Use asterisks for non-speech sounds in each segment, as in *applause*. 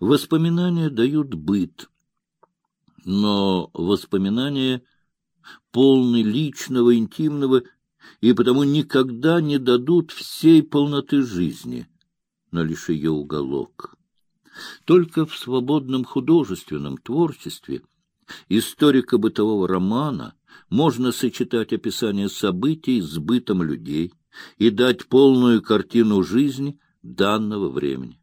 Воспоминания дают быт, но воспоминания полны личного, интимного, и потому никогда не дадут всей полноты жизни, но лишь ее уголок. Только в свободном художественном творчестве историко-бытового романа можно сочетать описание событий с бытом людей и дать полную картину жизни данного времени.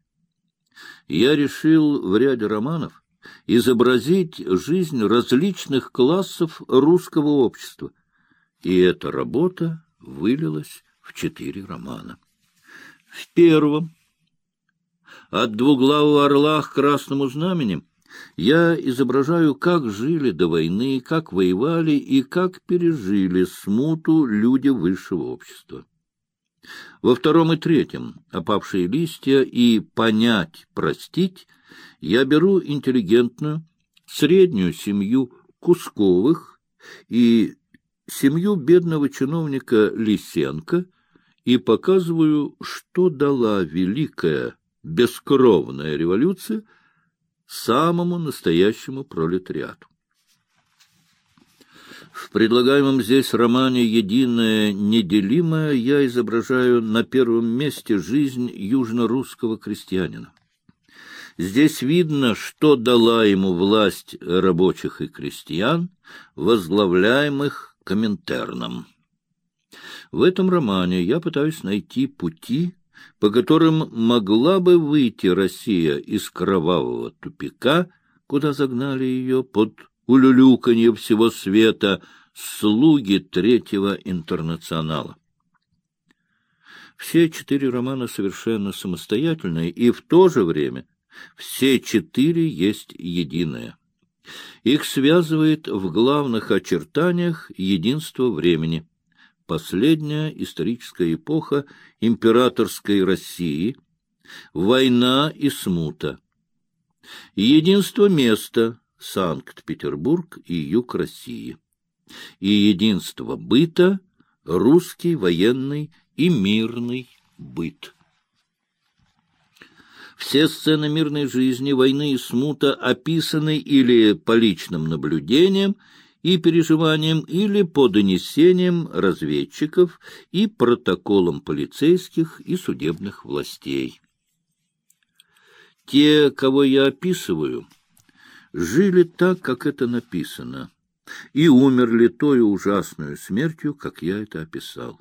Я решил в ряде романов изобразить жизнь различных классов русского общества, и эта работа вылилась в четыре романа. В первом «От двуглавого орла к красному знамени» я изображаю, как жили до войны, как воевали и как пережили смуту люди высшего общества. Во втором и третьем «Опавшие листья» и «Понять, простить» я беру интеллигентную, среднюю семью Кусковых и семью бедного чиновника Лисенко и показываю, что дала великая бескровная революция самому настоящему пролетариату. В предлагаемом здесь романе «Единое неделимое» я изображаю на первом месте жизнь южно-русского крестьянина. Здесь видно, что дала ему власть рабочих и крестьян, возглавляемых Коминтерном. В этом романе я пытаюсь найти пути, по которым могла бы выйти Россия из кровавого тупика, куда загнали ее под улюлюканье всего света слуги Третьего интернационала. Все четыре романа совершенно самостоятельные, и в то же время все четыре есть единое. Их связывает в главных очертаниях единство времени. Последняя историческая эпоха императорской России, война и смута. Единство места Санкт-Петербург и юг России. И единство быта русский военный и мирный быт. Все сцены мирной жизни, войны и смута описаны или по личным наблюдениям и переживаниям, или по донесениям разведчиков и протоколам полицейских и судебных властей. Те, кого я описываю, жили так, как это написано, и умерли той ужасной смертью, как я это описал.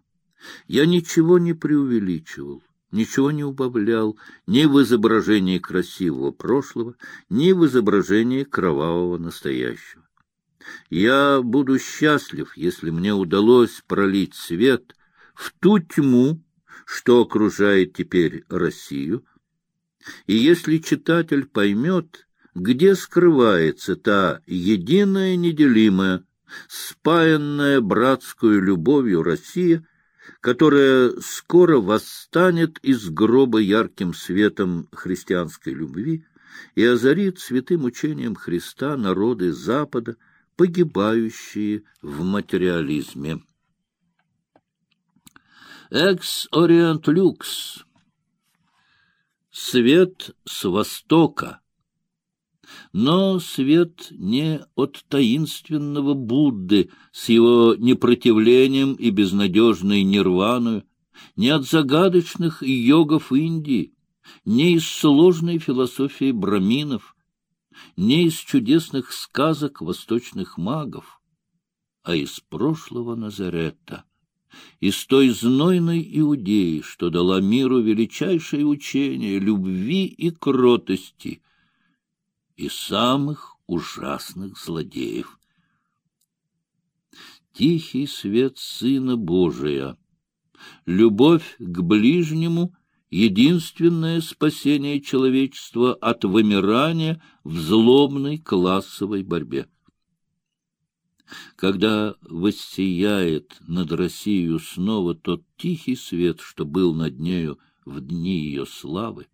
Я ничего не преувеличивал ничего не убавлял ни в изображении красивого прошлого, ни в изображении кровавого настоящего. Я буду счастлив, если мне удалось пролить свет в ту тьму, что окружает теперь Россию, и если читатель поймет, где скрывается та единая неделимая, спаянная братскую любовью Россия, которая скоро восстанет из гроба ярким светом христианской любви и озарит святым учением Христа народы Запада, погибающие в материализме. «Экс-ориент люкс» — свет с востока — но свет не от таинственного Будды с его непротивлением и безнадежной нирваной, не от загадочных йогов Индии, не из сложной философии браминов, не из чудесных сказок восточных магов, а из прошлого Назарета, из той знойной Иудеи, что дала миру величайшее учение любви и кротости — и самых ужасных злодеев. Тихий свет Сына Божия, любовь к ближнему — единственное спасение человечества от вымирания в злобной классовой борьбе. Когда воссияет над Россией снова тот тихий свет, что был над нею в дни ее славы,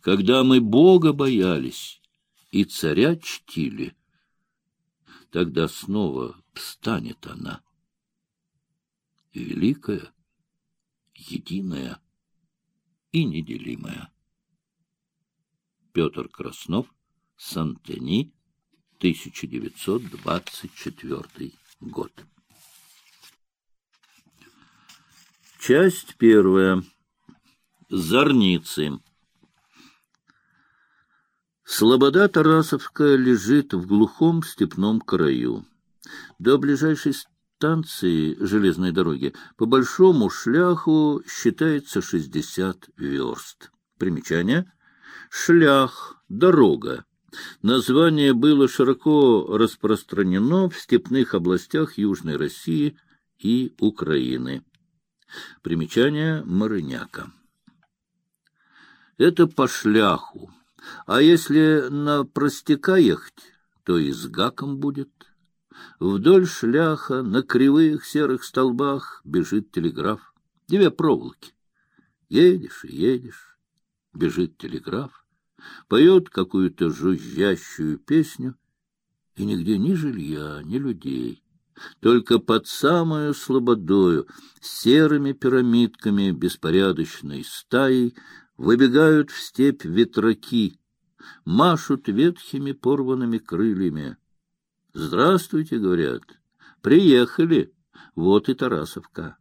когда мы Бога боялись и царя чтили, тогда снова встанет она, великая, единая и неделимая. Петр Краснов, Сантени, 1924 год. Часть первая. Зорницы. Слобода Тарасовская лежит в глухом степном краю. До ближайшей станции железной дороги по большому шляху считается 60 верст. Примечание. Шлях, дорога. Название было широко распространено в степных областях Южной России и Украины. Примечание Марыняка. Это по шляху. А если на простяка ехать, то и с гаком будет. Вдоль шляха на кривых серых столбах бежит телеграф. Две проволоки. Едешь и едешь. Бежит телеграф. Поет какую-то жужжащую песню. И нигде ни жилья, ни людей. Только под самую слободою, серыми пирамидками беспорядочной стаей, выбегают в степь ветраки, машут ветхими порванными крыльями. «Здравствуйте», — говорят, — «приехали, вот и Тарасовка».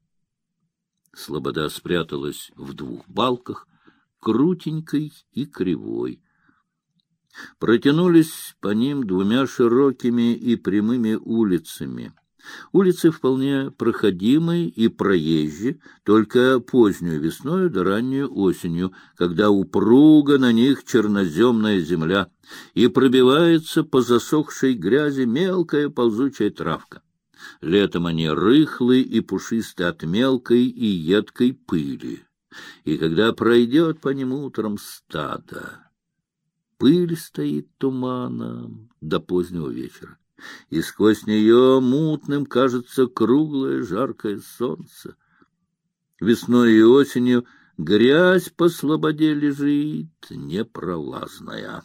Слобода спряталась в двух балках, крутенькой и кривой. Протянулись по ним двумя широкими и прямыми улицами. Улицы вполне проходимые и проезжие, только позднюю весною да раннюю осенью, когда упруга на них черноземная земля, и пробивается по засохшей грязи мелкая ползучая травка. Летом они рыхлые и пушистые от мелкой и едкой пыли. И когда пройдет по ним утром стадо, пыль стоит туманом до позднего вечера и сквозь нее мутным кажется круглое жаркое солнце. Весной и осенью грязь по слободе лежит непролазная.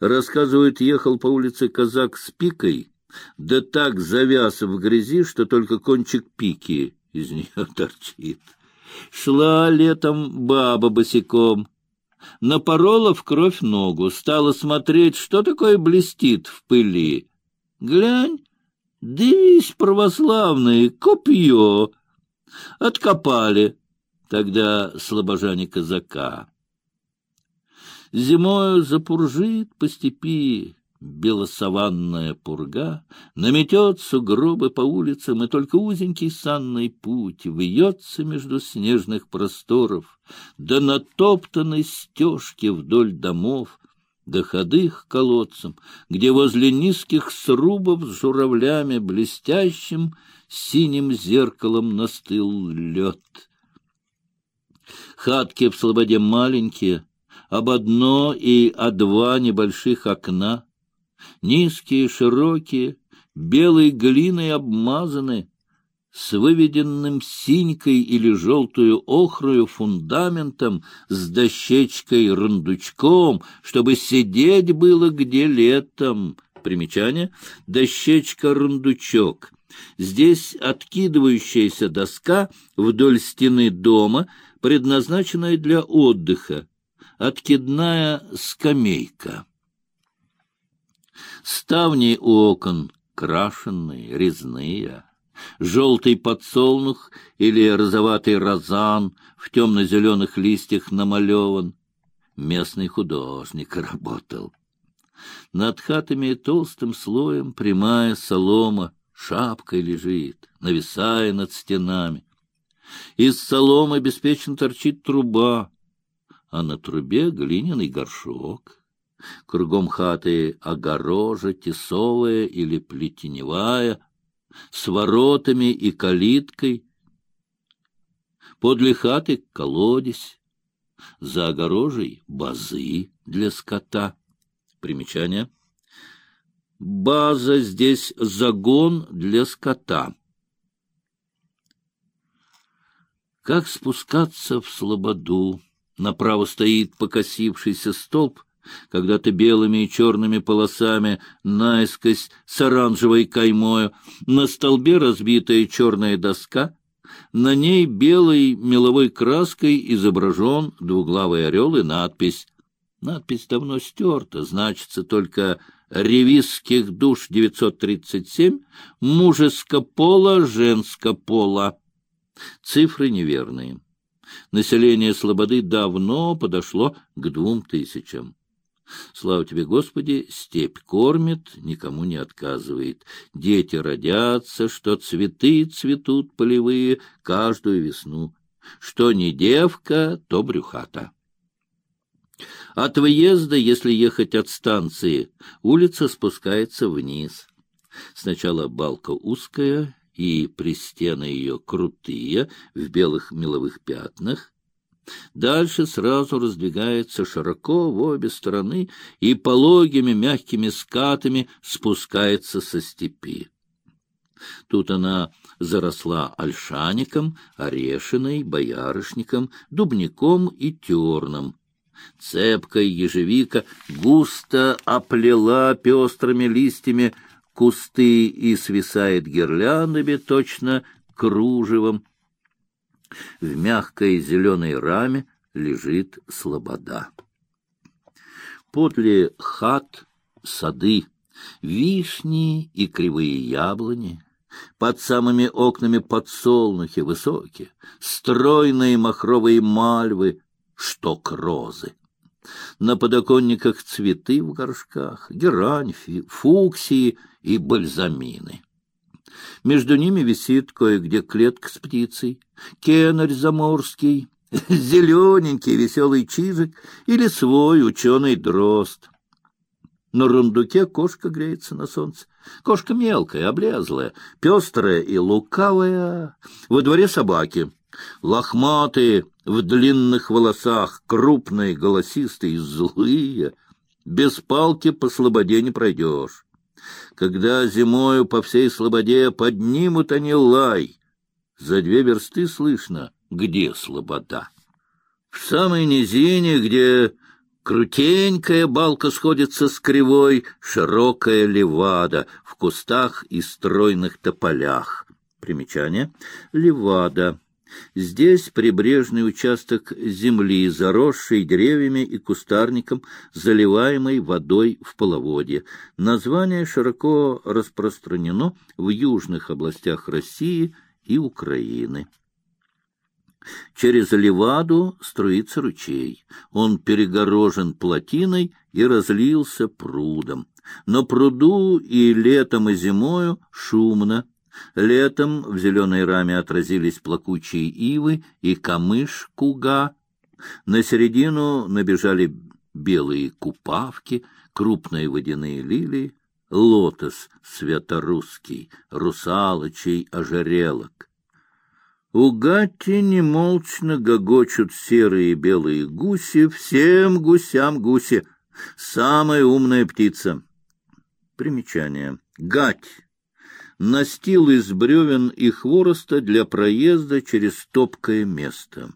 Рассказывают, ехал по улице казак с пикой, да так завяз в грязи, что только кончик пики из нее *laughs* торчит. Шла летом баба босиком, напорола в кровь ногу, стала смотреть, что такое блестит в пыли. Глянь, дивись, православные, копье. Откопали тогда слабожане казака. Зимою запуржит по степи белосованная пурга, наметет сугробы по улицам, и только узенький санный путь вьется между снежных просторов, да натоптанной стежки вдоль домов, до ходы колодцам, где возле низких срубов с журавлями блестящим синим зеркалом настыл лед. Хатки в слободе маленькие, об одно и о два небольших окна, низкие, широкие, белой глиной обмазаны, с выведенным синькой или желтую охрою фундаментом, с дощечкой-рундучком, чтобы сидеть было где летом. Примечание. Дощечка-рундучок. Здесь откидывающаяся доска вдоль стены дома, предназначенная для отдыха. Откидная скамейка. Ставни у окон крашенные, резные желтый подсолнух или розоватый розан в темно-зеленых листьях намалеван. Местный художник работал. Над хатами толстым слоем прямая солома шапкой лежит, нависая над стенами. Из соломы беспечно торчит труба, а на трубе глиняный горшок. Кругом хаты огорожа, тесовая или плетеневая — с воротами и калиткой. Подле хаты колодец, за огорожей базы для скота. Примечание. База здесь загон для скота. Как спускаться в слободу? Направо стоит покосившийся столб — когда-то белыми и черными полосами, наискось с оранжевой каймою, на столбе разбитая черная доска, на ней белой меловой краской изображен двуглавый орел и надпись Надпись давно стерта, значится только «Ревизских душ 937, мужеско пола, женско пола». Цифры неверные. Население Слободы давно подошло к двум тысячам. Слава тебе, Господи, степь кормит, никому не отказывает. Дети родятся, что цветы цветут полевые каждую весну. Что не девка, то брюхата. От выезда, если ехать от станции, улица спускается вниз. Сначала балка узкая, и пристены ее крутые, в белых меловых пятнах. Дальше сразу раздвигается широко в обе стороны и пологими мягкими скатами спускается со степи. Тут она заросла ольшаником, орешиной, боярышником, дубником и терном. Цепкая ежевика густо оплела пестрыми листьями кусты и свисает гирляндами точно кружевом. В мягкой зеленой раме лежит слобода. Подле хат сады, вишни и кривые яблони, под самыми окнами подсолнухи высокие, стройные махровые мальвы, шток розы. На подоконниках цветы в горшках, герань, фуксии и бальзамины. Между ними висит кое-где клетка с птицей, кенарь заморский, *laughs* зелененький веселый чижик или свой ученый дрозд. На рундуке кошка греется на солнце. Кошка мелкая, облезлая, пестрая и лукавая. Во дворе собаки. Лохматые, в длинных волосах, крупные, голосистые, злые. Без палки по слободе не пройдешь. Когда зимою по всей слободе поднимут они лай, за две версты слышно, где слобода. В самой низине, где крутенькая балка сходится с кривой, широкая левада в кустах и стройных тополях. Примечание. Левада Здесь прибрежный участок земли, заросший деревьями и кустарником, заливаемый водой в половодье. Название широко распространено в южных областях России и Украины. Через Леваду струится ручей. Он перегорожен плотиной и разлился прудом. Но пруду и летом, и зимою шумно, Летом в зеленой раме отразились плакучие ивы и камыш-куга. На середину набежали белые купавки, крупные водяные лилии, лотос святорусский, русалочей ожерелок. У Гати немолчно гогочут серые и белые гуси, всем гусям гуси, самая умная птица. Примечание. Гать настил из бревен и хвороста для проезда через топкое место.